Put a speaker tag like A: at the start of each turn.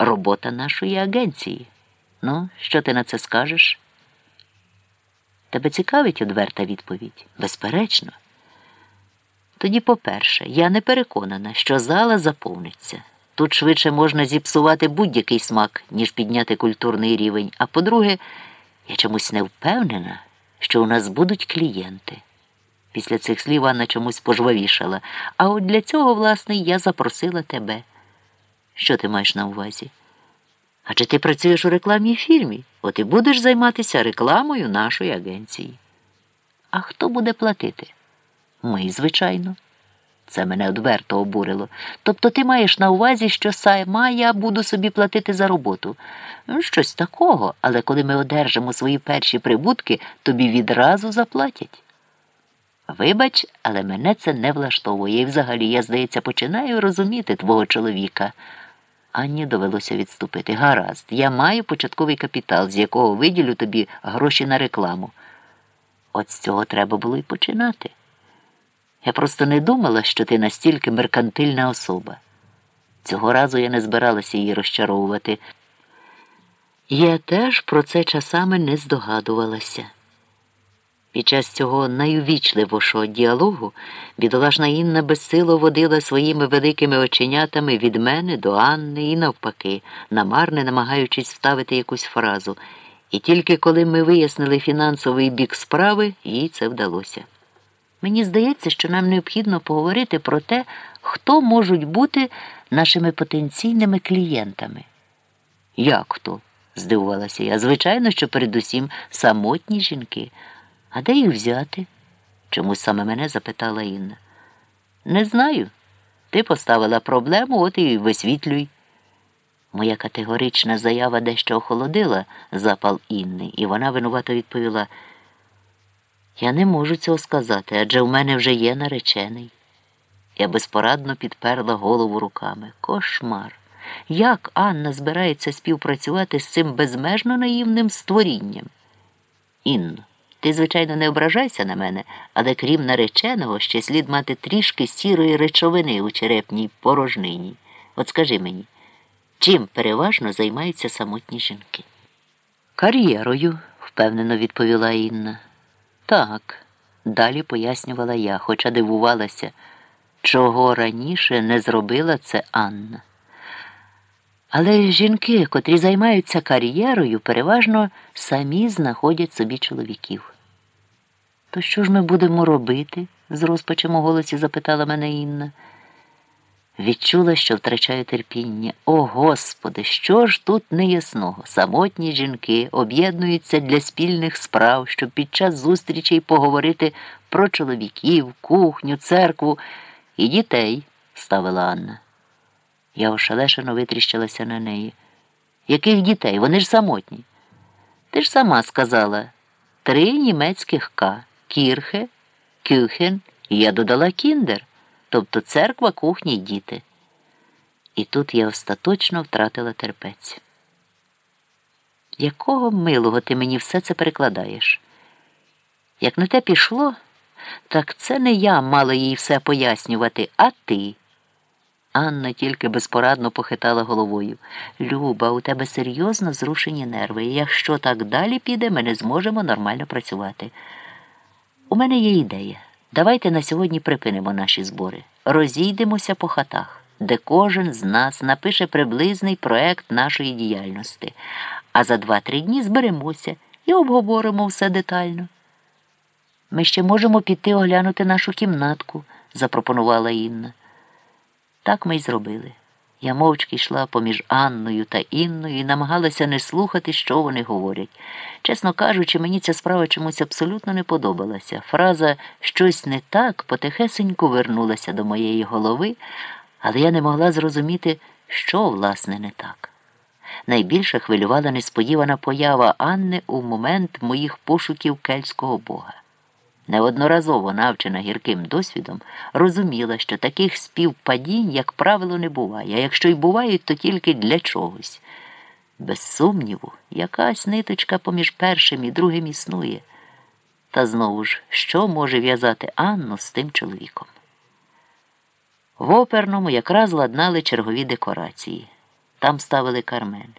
A: робота нашої агенції. Ну, що ти на це скажеш? Тебе цікавить одверта відповідь? Безперечно. Тоді, по-перше, я не переконана, що зала заповниться. Тут швидше можна зіпсувати будь-який смак, ніж підняти культурний рівень. А по-друге, я чомусь не впевнена, що у нас будуть клієнти. Після цих слів Анна чомусь пожвавішала. А от для цього, власне, я запросила тебе. Що ти маєш на увазі? Адже ти працюєш у рекламній фірмі, от і будеш займатися рекламою нашої агенції. А хто буде платити? Ми, звичайно. Це мене одверто обурило. Тобто ти маєш на увазі, що сама я буду собі платити за роботу. Ну, Щось такого, але коли ми одержимо свої перші прибутки, тобі відразу заплатять. Вибач, але мене це не влаштовує, і взагалі я, здається, починаю розуміти твого чоловіка. Анні довелося відступити. Гаразд, я маю початковий капітал, з якого виділю тобі гроші на рекламу. От з цього треба було й починати. Я просто не думала, що ти настільки меркантильна особа. Цього разу я не збиралася її розчаровувати. Я теж про це часами не здогадувалася. Під час цього найувічливішого діалогу бідолашна Інна безсило водила своїми великими оченятами від мене до Анни і навпаки, намарне намагаючись вставити якусь фразу. І тільки коли ми вияснили фінансовий бік справи, їй це вдалося. Мені здається, що нам необхідно поговорити про те, хто можуть бути нашими потенційними клієнтами. Як хто? здивувалася я. Звичайно, що передусім самотні жінки. А де їх взяти? Чомусь саме мене запитала Інна. Не знаю. Ти поставила проблему, от і висвітлюй. Моя категорична заява дещо охолодила запал Інни, і вона винувато відповіла. Я не можу цього сказати, адже в мене вже є наречений. Я безпорадно підперла голову руками. Кошмар. Як Анна збирається співпрацювати з цим безмежно наївним створінням? Інно, ти, звичайно, не ображайся на мене, але крім нареченого, ще слід мати трішки сірої речовини у черепній порожнині. От скажи мені, чим переважно займаються самотні жінки? Кар'єрою, впевнено відповіла Інна. Так, далі пояснювала я, хоча дивувалася, чого раніше не зробила це Анна. Але жінки, котрі займаються кар'єрою, переважно самі знаходять собі чоловіків. То що ж ми будемо робити? з розпачем у голосі запитала мене Інна. Відчула, що втрачаю терпіння. О Господи, що ж тут неясного? Самотні жінки об'єднуються для спільних справ, щоб під час зустрічей поговорити про чоловіків, кухню, церкву і дітей, ставила Анна. Я ошелешено витріщилася на неї. Яких дітей? Вони ж самотні. Ти ж сама сказала три німецьких К кірхе, кюхен, і я додала кіндер тобто церква, кухня й діти. І тут я остаточно втратила терпець. Якого милого ти мені все це перекладаєш? Як на те пішло, так це не я мала їй все пояснювати, а ти. Анна тільки безпорадно похитала головою. Люба, у тебе серйозно зрушені нерви, і якщо так далі піде, ми не зможемо нормально працювати. У мене є ідея. Давайте на сьогодні припинимо наші збори, розійдемося по хатах, де кожен з нас напише приблизний проект нашої діяльності, а за два-три дні зберемося і обговоримо все детально. Ми ще можемо піти оглянути нашу кімнатку, запропонувала Інна. Так ми й зробили. Я мовчки йшла поміж Анною та Інною і намагалася не слухати, що вони говорять. Чесно кажучи, мені ця справа чомусь абсолютно не подобалася. Фраза щось не так потихесенько вернулася до моєї голови, але я не могла зрозуміти, що, власне, не так. Найбільше хвилювала несподівана поява Анни у момент моїх пошуків кельтського бога неодноразово навчена гірким досвідом, розуміла, що таких співпадінь, як правило, не буває, а якщо й бувають, то тільки для чогось. Без сумніву, якась ниточка поміж першим і другим існує. Та знову ж, що може в'язати Анну з тим чоловіком? В оперному якраз ладнали чергові декорації. Там ставили Кармель.